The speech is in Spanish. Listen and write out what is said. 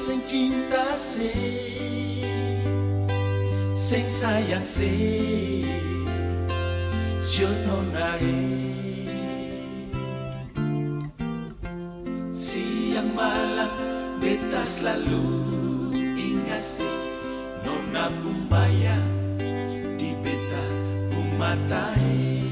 sen cinta se sen sayang se nae beta pumbaya Gravataí.